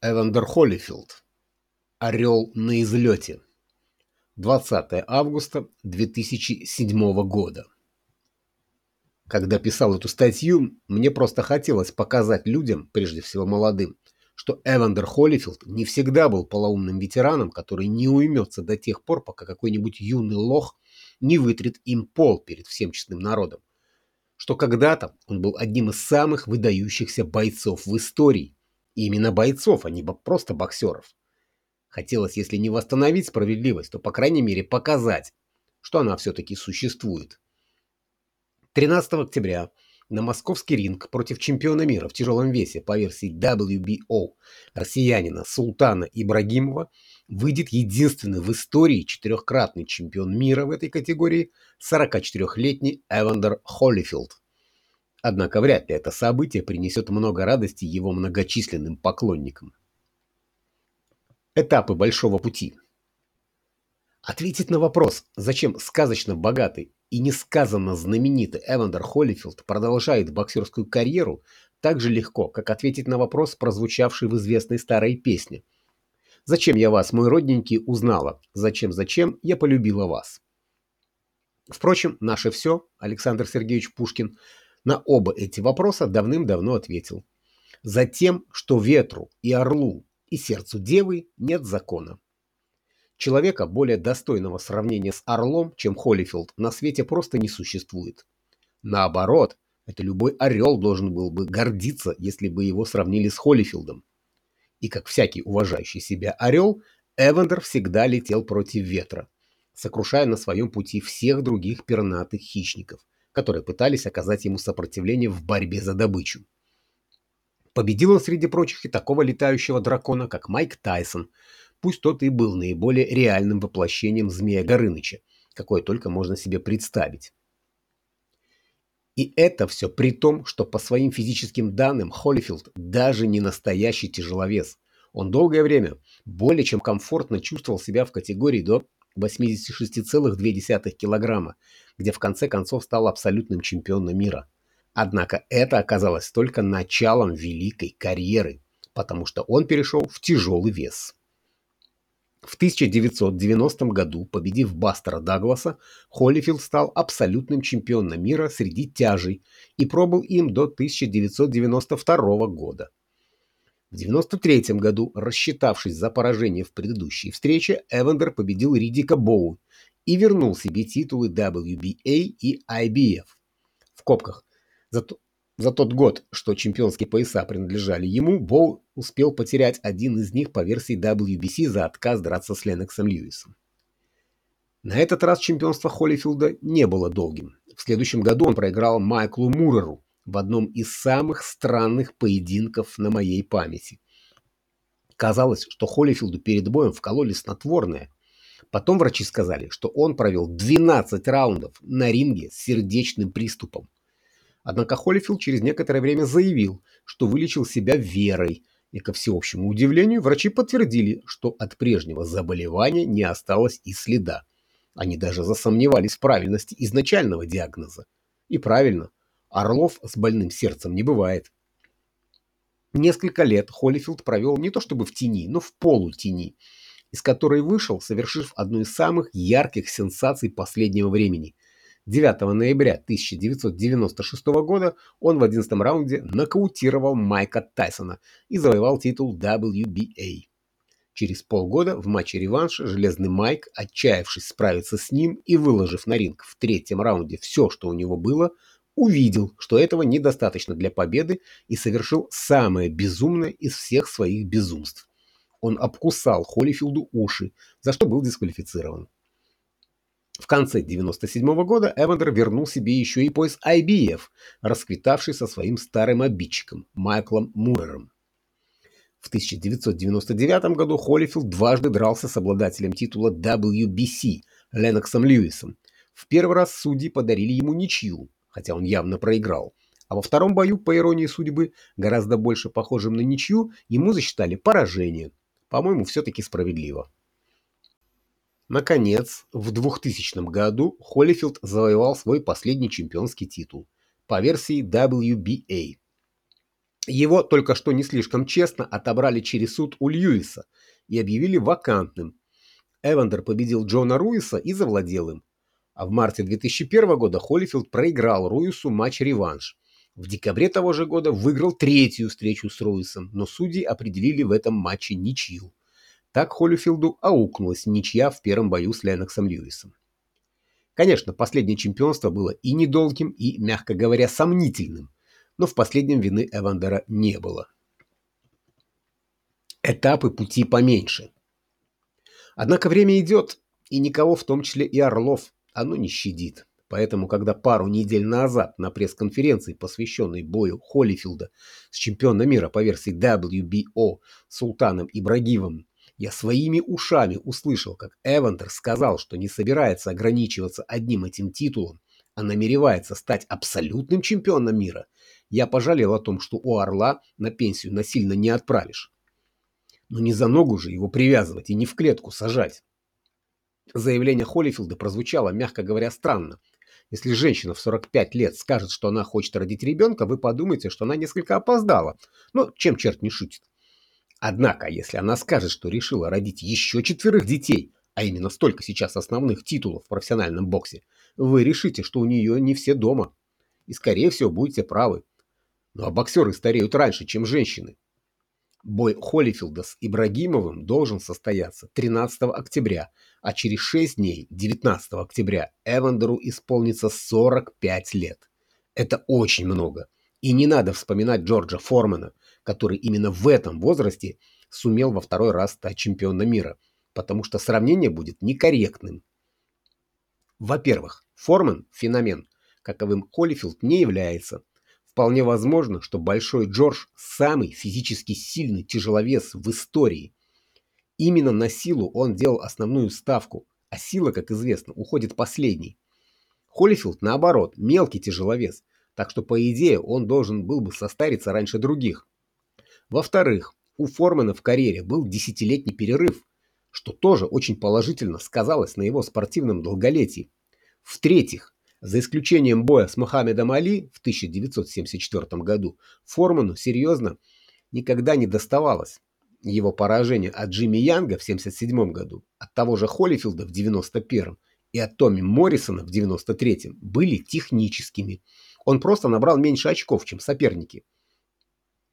Эвандер Холлифилд. Орел на излете. 20 августа 2007 года. Когда писал эту статью, мне просто хотелось показать людям, прежде всего молодым, что Эвандер Холлифилд не всегда был полоумным ветераном, который не уймется до тех пор, пока какой-нибудь юный лох не вытрет им пол перед всем честным народом. Что когда-то он был одним из самых выдающихся бойцов в истории, именно бойцов, а не просто боксеров. Хотелось, если не восстановить справедливость, то, по крайней мере, показать, что она все-таки существует. 13 октября на московский ринг против чемпиона мира в тяжелом весе по версии WBO россиянина Султана Ибрагимова выйдет единственный в истории четырехкратный чемпион мира в этой категории 44-летний Эвандер Холлифилд. Однако вряд ли это событие принесет много радости его многочисленным поклонникам. Этапы большого пути. Ответить на вопрос, зачем сказочно богатый и несказанно знаменитый Эвандер Холлифилд продолжает боксерскую карьеру так же легко, как ответить на вопрос, прозвучавший в известной старой песне. «Зачем я вас, мой родненький, узнала? Зачем-зачем я полюбила вас?» Впрочем, наше все, Александр Сергеевич Пушкин, на оба эти вопроса давным-давно ответил. Затем, что ветру и орлу и сердцу девы нет закона. Человека, более достойного сравнения с орлом, чем Холлифилд, на свете просто не существует. Наоборот, это любой орел должен был бы гордиться, если бы его сравнили с Холлифилдом. И как всякий уважающий себя орел, Эвандер всегда летел против ветра, сокрушая на своем пути всех других пернатых хищников – которые пытались оказать ему сопротивление в борьбе за добычу. Победил он среди прочих и такого летающего дракона, как Майк Тайсон, пусть тот и был наиболее реальным воплощением Змея Горыныча, какое только можно себе представить. И это все при том, что по своим физическим данным Холлифилд даже не настоящий тяжеловес. Он долгое время более чем комфортно чувствовал себя в категории до 86,2 килограмма, где в конце концов стал абсолютным чемпионом мира. Однако это оказалось только началом великой карьеры, потому что он перешел в тяжелый вес. В 1990 году, победив Бастера Дагласа, Холлифилд стал абсолютным чемпионом мира среди тяжей и пробыл им до 1992 года. В 93 году, рассчитавшись за поражение в предыдущей встрече, Эвандер победил Ридика Боу и вернул себе титулы WBA и IBF. В копках. За, за тот год, что чемпионские пояса принадлежали ему, Боу успел потерять один из них по версии WBC за отказ драться с Леноксом Льюисом. На этот раз чемпионство Холлифилда не было долгим. В следующем году он проиграл Майклу Муреру в одном из самых странных поединков на моей памяти. Казалось, что Холлифилду перед боем вкололи снотворное, Потом врачи сказали, что он провел 12 раундов на ринге с сердечным приступом. Однако Холлифилд через некоторое время заявил, что вылечил себя верой, и, ко всеобщему удивлению, врачи подтвердили, что от прежнего заболевания не осталось и следа. Они даже засомневались в правильности изначального диагноза. И правильно, орлов с больным сердцем не бывает. Несколько лет Холлифилд провел не то чтобы в тени, но в полутени – из которой вышел, совершив одну из самых ярких сенсаций последнего времени. 9 ноября 1996 года он в 11 раунде нокаутировал Майка Тайсона и завоевал титул WBA. Через полгода в матче реванша Железный Майк, отчаявшись справиться с ним и выложив на ринг в третьем раунде все, что у него было, увидел, что этого недостаточно для победы и совершил самое безумное из всех своих безумств он обкусал Холлифилду уши, за что был дисквалифицирован. В конце 97 -го года Эвандер вернул себе еще и пояс IBF, расквитавший со своим старым обидчиком Майклом Мурером. В 1999 году Холлифилд дважды дрался с обладателем титула WBC Леноксом Льюисом. В первый раз судьи подарили ему ничью, хотя он явно проиграл. А во втором бою, по иронии судьбы, гораздо больше похожим на ничью, ему засчитали поражение, по-моему, все-таки справедливо. Наконец, в 2000 году Холлифилд завоевал свой последний чемпионский титул по версии WBA. Его только что не слишком честно отобрали через суд у Льюиса и объявили вакантным. Эвандер победил Джона Руиса и завладел им. А в марте 2001 года Холлифилд проиграл Руису матч-реванш. В декабре того же года выиграл третью встречу с Руисом, но судьи определили в этом матче ничью. Так Холлифилду аукнулась ничья в первом бою с Леноксом Льюисом. Конечно, последнее чемпионство было и недолгим, и, мягко говоря, сомнительным но в последнем вины Эвандера не было. Этапы пути поменьше. Однако время идет, и никого, в том числе и Орлов, оно не щадит. Поэтому, когда пару недель назад на пресс-конференции, посвященной бою Холлифилда с чемпионом мира по версии WBO Султаном Ибрагимовым, я своими ушами услышал, как Эвандер сказал, что не собирается ограничиваться одним этим титулом, а намеревается стать абсолютным чемпионом мира – я пожалел о том, что у орла на пенсию насильно не отправишь. Но не за ногу же его привязывать и не в клетку сажать. Заявление Холлифилда прозвучало, мягко говоря, странно. Если женщина в 45 лет скажет, что она хочет родить ребенка, вы подумаете, что она несколько опоздала. Но чем черт не шутит. Однако, если она скажет, что решила родить еще четверых детей, а именно столько сейчас основных титулов в профессиональном боксе, вы решите, что у нее не все дома. И, скорее всего, будете правы. Ну а боксеры стареют раньше, чем женщины. Бой Холлифилда с Ибрагимовым должен состояться 13 октября, а через 6 дней, 19 октября, Эвандеру исполнится 45 лет. Это очень много. И не надо вспоминать Джорджа Формана, который именно в этом возрасте сумел во второй раз стать чемпионом мира, потому что сравнение будет некорректным. Во-первых, Форман – феномен, каковым Холлифилд не является, Вполне возможно, что Большой Джордж – самый физически сильный тяжеловес в истории. Именно на силу он делал основную ставку, а сила, как известно, уходит последней. Холлифилд, наоборот, мелкий тяжеловес, так что, по идее, он должен был бы состариться раньше других. Во-вторых, у Формана в карьере был десятилетний перерыв, что тоже очень положительно сказалось на его спортивном долголетии. В-третьих, за исключением боя с Мухаммедом Али в 1974 году, Форману серьезно никогда не доставалось. Его поражение от Джимми Янга в 1977 году, от того же Холлифилда в 1991 и от Томми Моррисона в 1993 были техническими. Он просто набрал меньше очков, чем соперники.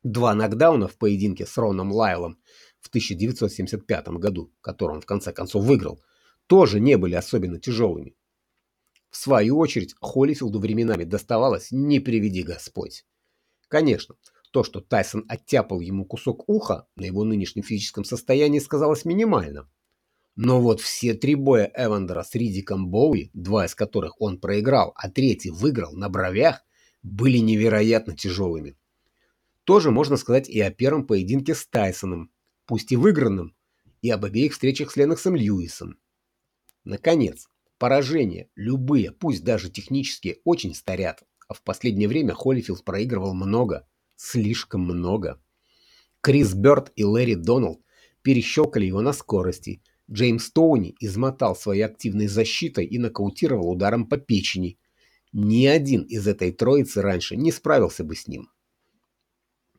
Два нокдауна в поединке с Роном Лайлом в 1975 году, который он в конце концов выиграл, тоже не были особенно тяжелыми. В свою очередь, Холлифилду временами доставалось «не приведи Господь». Конечно, то, что Тайсон оттяпал ему кусок уха на его нынешнем физическом состоянии, сказалось минимально. Но вот все три боя Эвандера с Ридиком Боуи, два из которых он проиграл, а третий выиграл на бровях, были невероятно тяжелыми. Тоже можно сказать и о первом поединке с Тайсоном, пусть и выигранном, и об обеих встречах с Леноксом Льюисом. Наконец, Поражения, любые, пусть даже технические, очень старят. А в последнее время Холлифилд проигрывал много. Слишком много. Крис Бёрд и Лэри Доналд перещелкали его на скорости. Джеймс Тоуни измотал своей активной защитой и нокаутировал ударом по печени. Ни один из этой троицы раньше не справился бы с ним.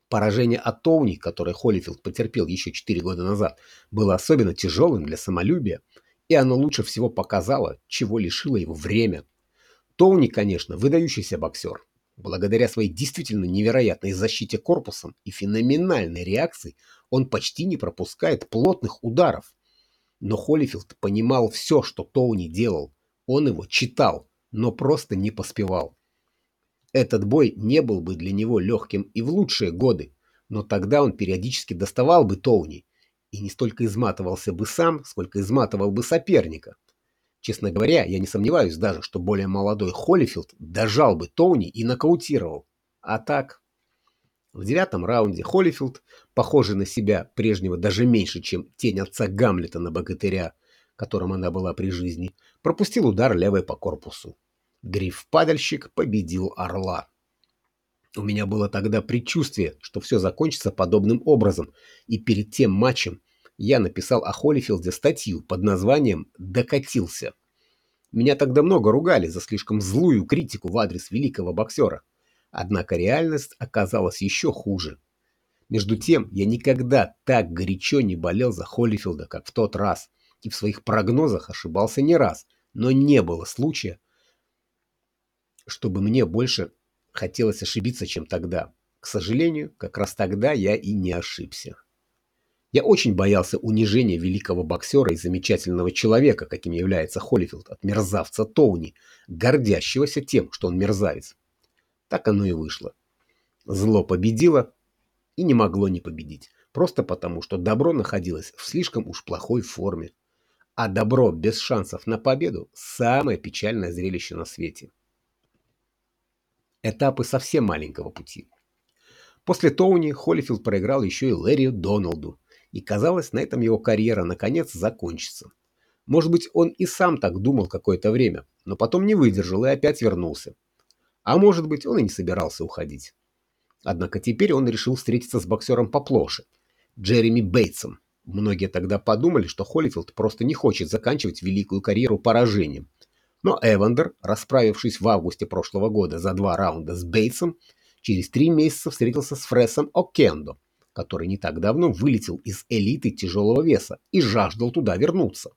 Поражение от Тоуни, которое Холлифилд потерпел еще 4 года назад, было особенно тяжелым для самолюбия – и оно лучше всего показало, чего лишило его время. Тоуни, конечно, выдающийся боксер. Благодаря своей действительно невероятной защите корпусом и феноменальной реакции он почти не пропускает плотных ударов. Но Холлифилд понимал все, что Тоуни делал. Он его читал, но просто не поспевал. Этот бой не был бы для него легким и в лучшие годы, но тогда он периодически доставал бы Тоуни и не столько изматывался бы сам, сколько изматывал бы соперника. Честно говоря, я не сомневаюсь даже, что более молодой Холлифилд дожал бы Тоуни и нокаутировал. А так... В девятом раунде Холлифилд, похожий на себя прежнего даже меньше, чем тень отца Гамлета на богатыря, которым она была при жизни, пропустил удар левой по корпусу. Гриф-падальщик победил орла. У меня было тогда предчувствие, что все закончится подобным образом, и перед тем матчем я написал о Холлифилде статью под названием «Докатился». Меня тогда много ругали за слишком злую критику в адрес великого боксера. Однако реальность оказалась еще хуже. Между тем, я никогда так горячо не болел за Холлифилда, как в тот раз, и в своих прогнозах ошибался не раз, но не было случая, чтобы мне больше хотелось ошибиться, чем тогда. К сожалению, как раз тогда я и не ошибся. Я очень боялся унижения великого боксера и замечательного человека, каким является Холлифилд, от мерзавца Тоуни, гордящегося тем, что он мерзавец. Так оно и вышло. Зло победило и не могло не победить, просто потому, что добро находилось в слишком уж плохой форме. А добро без шансов на победу – самое печальное зрелище на свете. Этапы совсем маленького пути. После Тоуни Холлифилд проиграл еще и Лэри Доналду, и казалось, на этом его карьера наконец закончится. Может быть, он и сам так думал какое-то время, но потом не выдержал и опять вернулся. А может быть, он и не собирался уходить. Однако теперь он решил встретиться с боксером поплоше, Джереми Бейтсом. Многие тогда подумали, что Холлифилд просто не хочет заканчивать великую карьеру поражением. Но Эвандер, расправившись в августе прошлого года за два раунда с Бейтсом, через три месяца встретился с Фресом О'Кендо, который не так давно вылетел из элиты тяжелого веса и жаждал туда вернуться.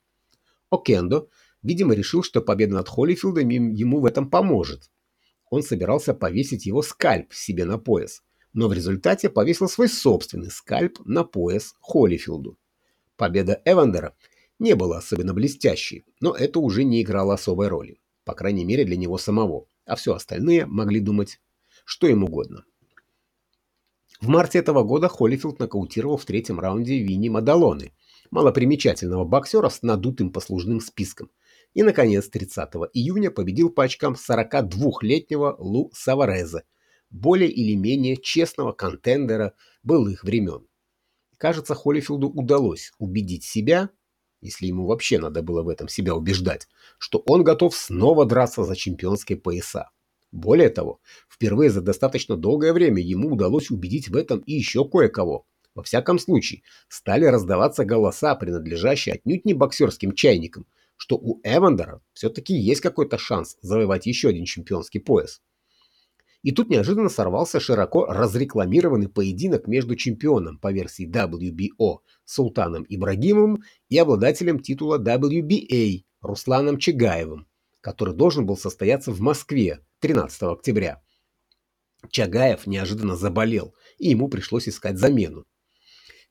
О'Кендо, видимо, решил, что победа над Холлифилдом ему в этом поможет. Он собирался повесить его скальп себе на пояс, но в результате повесил свой собственный скальп на пояс Холлифилду. Победа Эвандера не была особенно блестящей, но это уже не играло особой роли, по крайней мере для него самого, а все остальные могли думать, что им угодно. В марте этого года Холлифилд нокаутировал в третьем раунде Винни Мадалоны, малопримечательного боксера с надутым послужным списком. И, наконец, 30 июня победил по очкам 42-летнего Лу Савареза, более или менее честного контендера былых времен. Кажется, Холлифилду удалось убедить себя, если ему вообще надо было в этом себя убеждать, что он готов снова драться за чемпионские пояса. Более того, впервые за достаточно долгое время ему удалось убедить в этом и еще кое-кого. Во всяком случае, стали раздаваться голоса, принадлежащие отнюдь не боксерским чайникам, что у Эвандера все-таки есть какой-то шанс завоевать еще один чемпионский пояс. И тут неожиданно сорвался широко разрекламированный поединок между чемпионом по версии WBO Султаном Ибрагимовым и обладателем титула WBA Русланом Чагаевым, который должен был состояться в Москве 13 октября. Чагаев неожиданно заболел, и ему пришлось искать замену.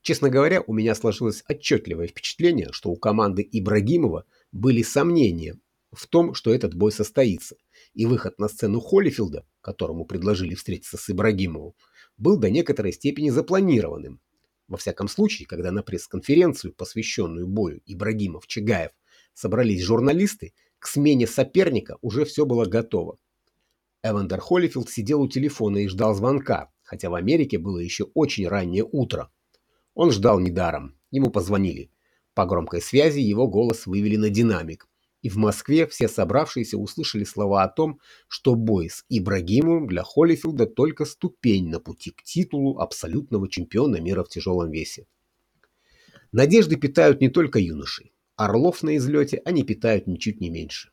Честно говоря, у меня сложилось отчетливое впечатление, что у команды Ибрагимова были сомнения в том, что этот бой состоится, и выход на сцену Холлифилда, которому предложили встретиться с Ибрагимовым, был до некоторой степени запланированным. Во всяком случае, когда на пресс-конференцию, посвященную бою Ибрагимов-Чагаев, собрались журналисты, к смене соперника уже все было готово. Эвандер Холлифилд сидел у телефона и ждал звонка, хотя в Америке было еще очень раннее утро. Он ждал недаром. Ему позвонили. По громкой связи его голос вывели на динамик. И в Москве все собравшиеся услышали слова о том, что бой с Ибрагимовым для Холлифилда только ступень на пути к титулу абсолютного чемпиона мира в тяжелом весе. Надежды питают не только юноши. Орлов на излете они питают ничуть не меньше.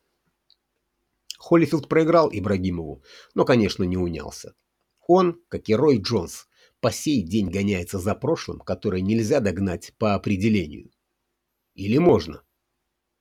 Холлифилд проиграл Ибрагимову, но, конечно, не унялся. Он, как и Рой Джонс, по сей день гоняется за прошлым, которое нельзя догнать по определению. Или можно?